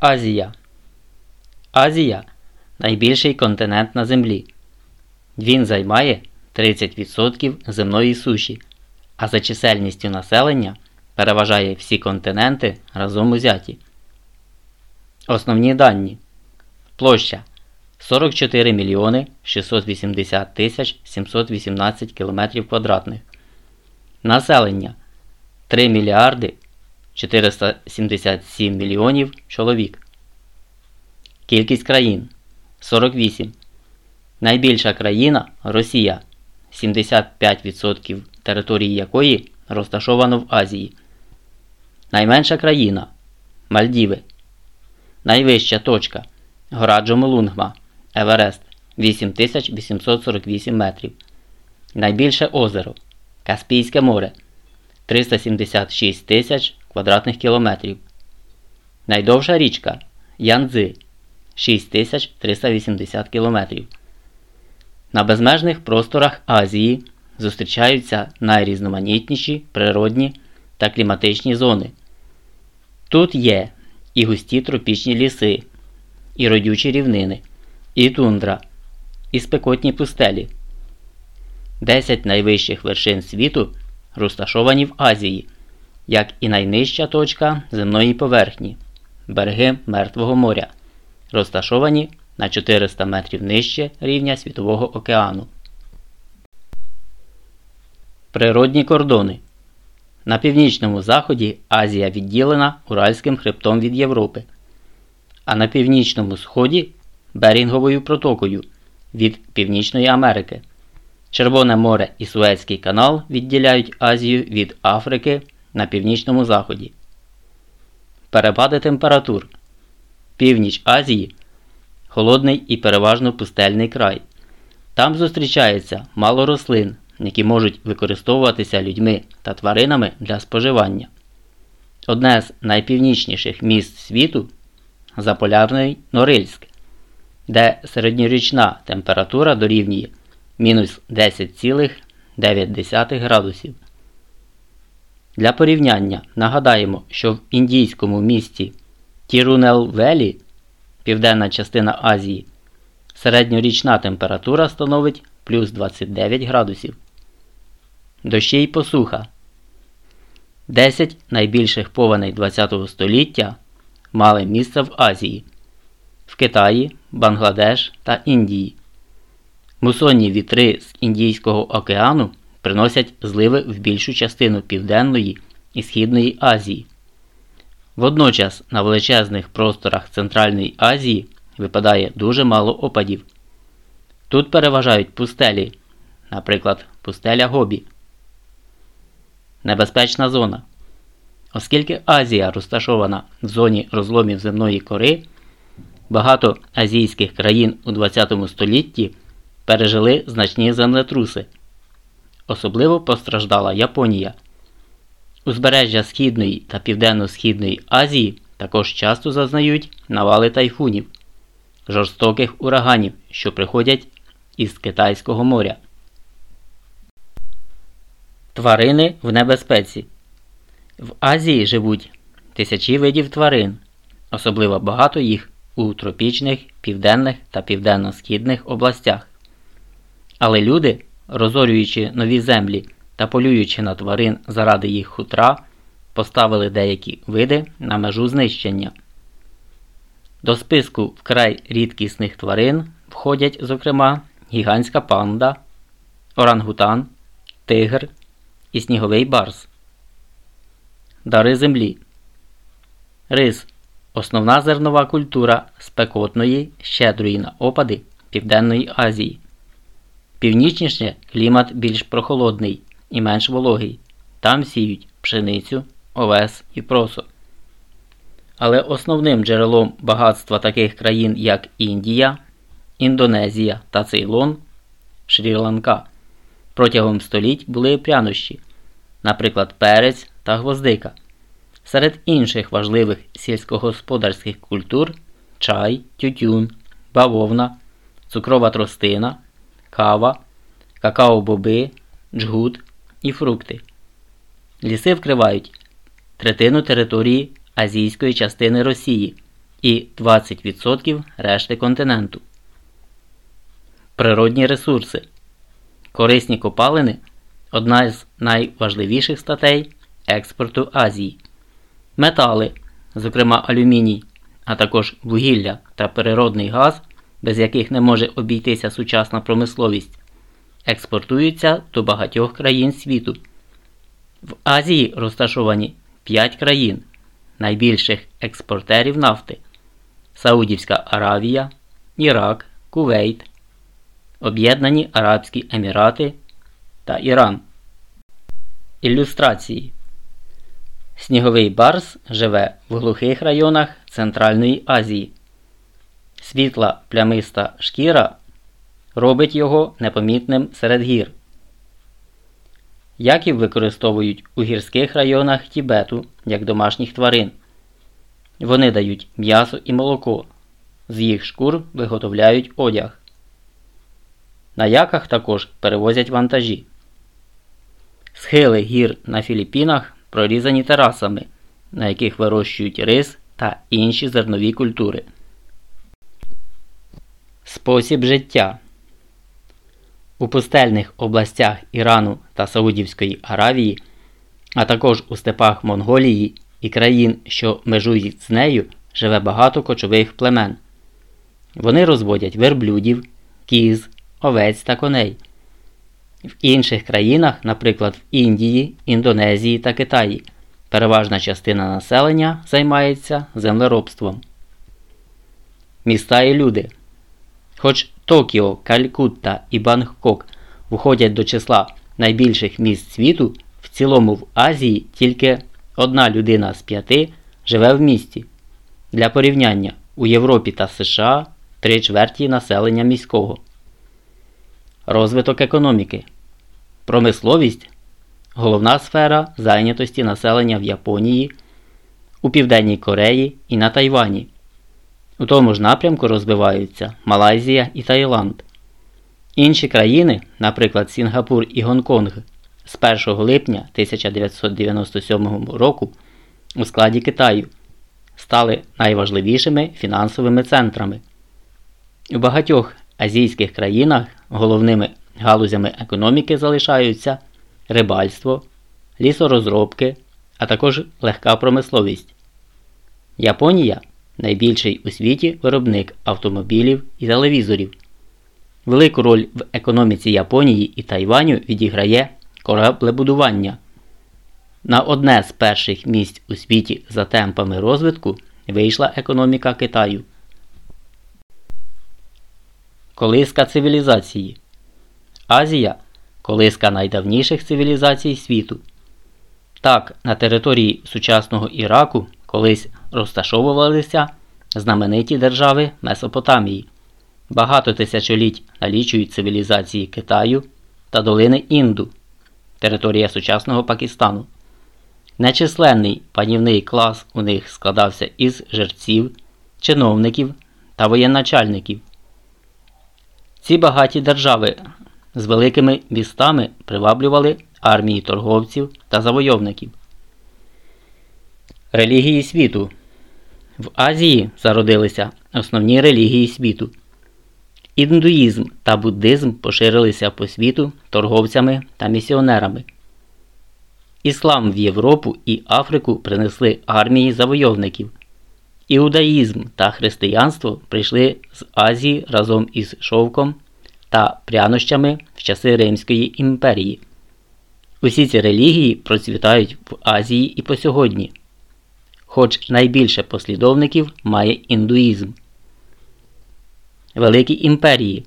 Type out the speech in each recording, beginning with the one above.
Азія. Азія найбільший континент на Землі. Він займає 30% земної суші, а за чисельністю населення переважає всі континенти разом узяті. Основні дані. Площа 44 мільйони 680 тисяч 718 кілометрів квадратних. Населення 3 мільярди 477 мільйонів чоловік. Кількість країн 48. Найбільша країна Росія 75% території якої розташовано в Азії. Найменша країна Мальдіви. Найвища точка Гора Джомолунгма Еверест 8848 метрів. Найбільше озеро Каспійське море 376 тисяч квадратних кілометрів. Найдовша річка Янцзи 6380 кілометрів. На безмежних просторах Азії зустрічаються найрізноманітніші природні та кліматичні зони. Тут є і густі тропічні ліси, і родючі рівнини, і тундра, і спекотні пустелі. Десять найвищих вершин світу розташовані в Азії, як і найнижча точка земної поверхні береги Мертвого моря, розташовані на 400 метрів нижче рівня Світового океану. Природні кордони на північному заході Азія відділена Уральським хребтом від Європи, а на північному сході Берінговою протокою від Північної Америки. Червоне море і Суецький канал відділяють Азію від Африки на північному заході. Перепади температур. Північ Азії холодний і переважно пустельний край. Там зустрічається мало рослин, які можуть використовуватися людьми та тваринами для споживання. Одне з найпівнічніших міст світу Заполярний Норильськ, де середньорічна температура дорівнює мінус 10,9 градусів. Для порівняння нагадаємо, що в індійському місті Тірунелвелі, південна частина Азії, середньорічна температура становить плюс 29 градусів. Дощі й посуха. 10 найбільших повеней ХХ століття мали місце в Азії, в Китаї, Бангладеш та Індії. Мусонні вітри з Індійського океану приносять зливи в більшу частину Південної і Східної Азії. Водночас на величезних просторах Центральної Азії випадає дуже мало опадів. Тут переважають пустелі, наприклад, пустеля Гобі. Небезпечна зона. Оскільки Азія розташована в зоні розломів земної кори, багато азійських країн у ХХ столітті пережили значні землетруси. Особливо постраждала Японія. Узбережжя Східної та Південно-Східної Азії також часто зазнають навали тайфунів, жорстоких ураганів, що приходять із Китайського моря. Тварини в небезпеці. В Азії живуть тисячі видів тварин, особливо багато їх у тропічних, південних та південно-східних областях. Але люди, розорюючи нові землі та полюючи на тварин заради їх хутра, поставили деякі види на межу знищення. До списку вкрай рідкісних тварин входять, зокрема, гігантська панда, орангутан, тигр і сніговий барс. Дари землі. Рис основна зернова культура спекотної, щедрої на опади Південної Азії. Північніше клімат більш прохолодний і менш вологий. Там сіють пшеницю, овес і просо. Але основним джерелом багатства таких країн, як Індія, Індонезія та Цейлон, Шрі-Ланка, протягом століть були прянощі, наприклад, перець та гвоздика. Серед інших важливих сільськогосподарських культур чай, тютюн, бавовна, цукрова тростина, кава, какао-боби, джгут і фрукти. Ліси вкривають третину території азійської частини Росії і 20% решти континенту. Природні ресурси. Корисні копалини одна з найважливіших статей експорту Азії. Метали, зокрема алюміній, а також вугілля та природний газ, без яких не може обійтися сучасна промисловість, експортуються до багатьох країн світу. В Азії розташовані 5 країн, найбільших експортерів нафти: Саудівська Аравія, Ірак, Кувейт, Об'єднані Арабські Емірати та Іран. Ілюстрації Сніговий барс живе в глухих районах Центральної Азії. Світла плямиста шкіра робить його непомітним серед гір. Яків використовують у гірських районах Тібету як домашніх тварин. Вони дають м'ясо і молоко. З їх шкур виготовляють одяг. На яках також перевозять вантажі. Схили гір на Філіппінах прорізані терасами, на яких вирощують рис та інші зернові культури. Спосіб життя у пустельних областях Ірану та Саудівської Аравії, а також у степах Монголії і країн, що межують з нею, живе багато кочових племен. Вони розводять верблюдів, кіз, овець та коней. В інших країнах, наприклад в Індії, Індонезії та Китаї, переважна частина населення займається землеробством. Міста і люди. Хоч Токіо, Калькутта і Бангкок входять до числа найбільших міст світу, в цілому в Азії тільки одна людина з п'яти живе в місті. Для порівняння у Європі та США три чверті населення міського. Розвиток економіки. Промисловість головна сфера зайнятості населення в Японії, у Південній Кореї і на Тайвані. У тому ж напрямку розвиваються Малайзія і Таїланд. Інші країни, наприклад, Сінгапур і Гонконг, з 1 липня 1997 року у складі Китаю стали найважливішими фінансовими центрами. У багатьох азійських країнах головними галузями економіки залишаються рибальство, лісорозробки, а також легка промисловість. Японія найбільший у світі виробник автомобілів і телевізорів. Велику роль в економіці Японії і Тайваню відіграє кораблебудування. На одне з перших місць у світі за темпами розвитку вийшла економіка Китаю. Колиска цивілізації Азія колиска найдавніших цивілізацій світу. Так, на території сучасного Іраку колись розташовувалися знамениті держави Месопотамії. Багато тисячоліть налічують цивілізації Китаю та долини Інду, територія сучасного Пакистану. Нечисленний панівний клас у них складався із жерців, чиновників та воєначальників. Ці багаті держави з великими містами приваблювали армії торговців та завойовників. Релігії світу в Азії зародилися основні релігії світу. Індуїзм та буддизм поширилися по світу торговцями та місіонерами. Іслам в Європу і Африку принесли армії завойовників. Іудаїзм та християнство прийшли з Азії разом із шовком та прянощами в часи Римської імперії. Усі ці релігії процвітають в Азії і по сьогодні хоч найбільше послідовників має індуїзм. Великі імперії.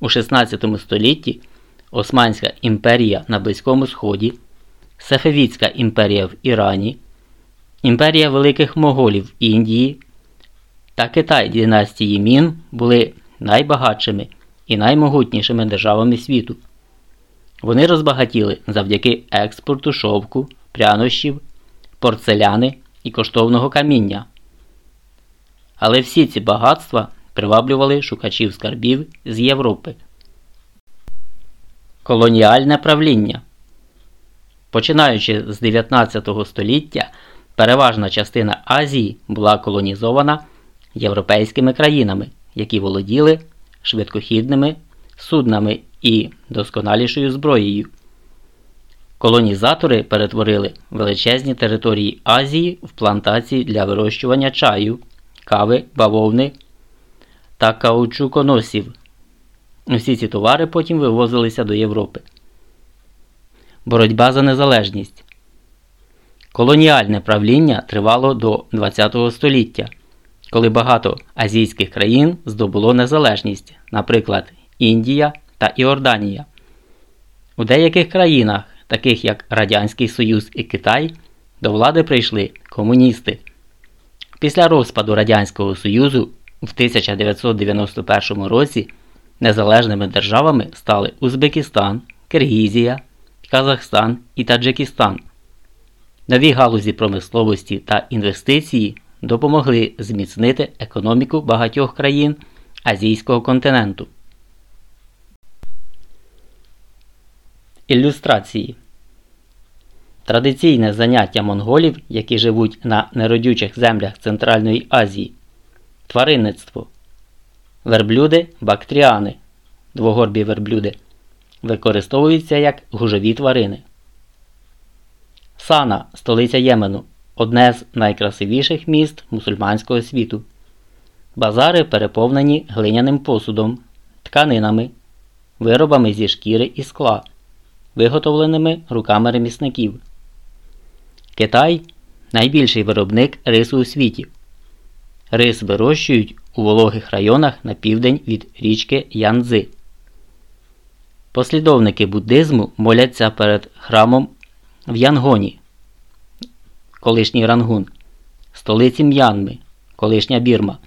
У 16 столітті Османська імперія на Близькому Сході, Сефевіцька імперія в Ірані, Імперія Великих Моголів в Індії та Китай династії Мін були найбагатшими і наймогутнішими державами світу. Вони розбагатіли завдяки експорту шовку, прянощів порцеляни і коштовного каміння. Але всі ці багатства приваблювали шукачів скарбів з Європи. Колоніальне правління. Починаючи з 19 століття, переважна частина Азії була колонізована європейськими країнами, які володіли швидкохідними суднами і досконалішою зброєю. Колонізатори перетворили величезні території Азії в плантації для вирощування чаю, кави, бавовни та каучуконосів. Усі ці товари потім вивозилися до Європи. Боротьба за незалежність. Колоніальне правління тривало до ХХ століття, коли багато азійських країн здобуло незалежність, наприклад, Індія та Іорданія. У деяких країнах, таких як Радянський Союз і Китай, до влади прийшли комуністи. Після розпаду Радянського Союзу в 1991 році незалежними державами стали Узбекистан, Киргізія, Казахстан і Таджикистан. Нові галузі промисловості та інвестиції допомогли зміцнити економіку багатьох країн Азійського континенту. Ілюстрації Традиційне заняття монголів, які живуть на неродючих землях Центральної Азії, тваринництво, верблюди бактріани, двогорбі верблюди, використовуються як гужові тварини. Сана, столиця Ємену, одне з найкрасивіших міст мусульманського світу. Базари переповнені глиняним посудом, тканинами, виробами зі шкіри і скла, виготовленими руками ремісників. Китай найбільший виробник рису у світі. Рис вирощують у вологих районах на південь від річки Янзи. Послідовники буддизму моляться перед храмом в Янгоні, колишній Рангун, столиці М'янми, колишня Бірма.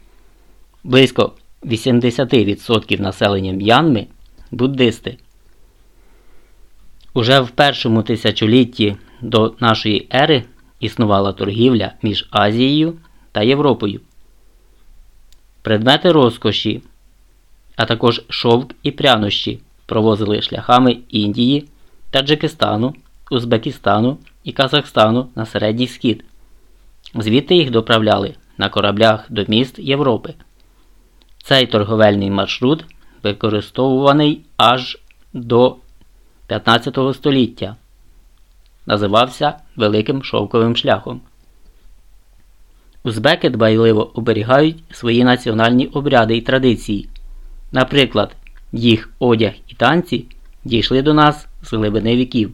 Близько 80% населення М'янми буддисти. Уже в першому тисячолітті до нашої ери існувала торгівля між Азією та Європою. Предмети розкоші, а також шовк і прянощі провозили шляхами Індії, Таджикистану, Узбекистану і Казахстану на середній схід. Звідти їх доправляли на кораблях до міст Європи. Цей торговельний маршрут використовуваний аж до 15 століття. Називався Великим Шовковим шляхом. Узбеки дбайливо оберігають свої національні обряди і традиції. Наприклад, їх одяг і танці дійшли до нас з глибини віків.